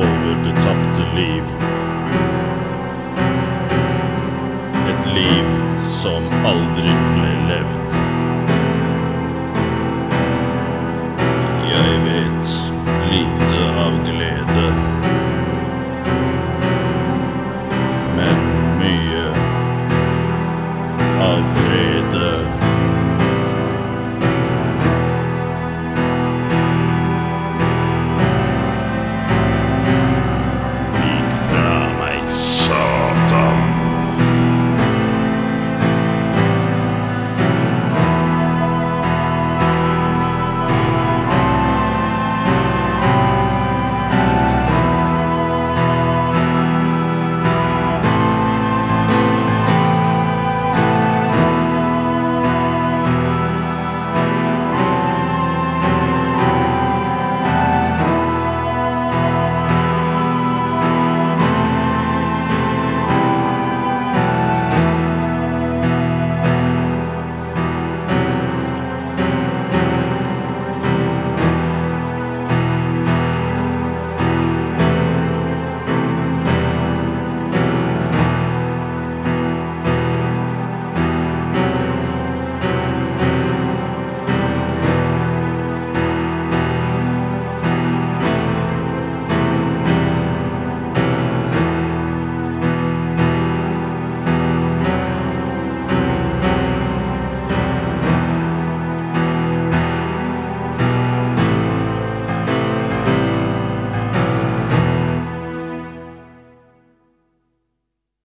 over det tapte liv. Et liv som aldri ble levd. Jeg vet lite av glede. Men mye av vrede.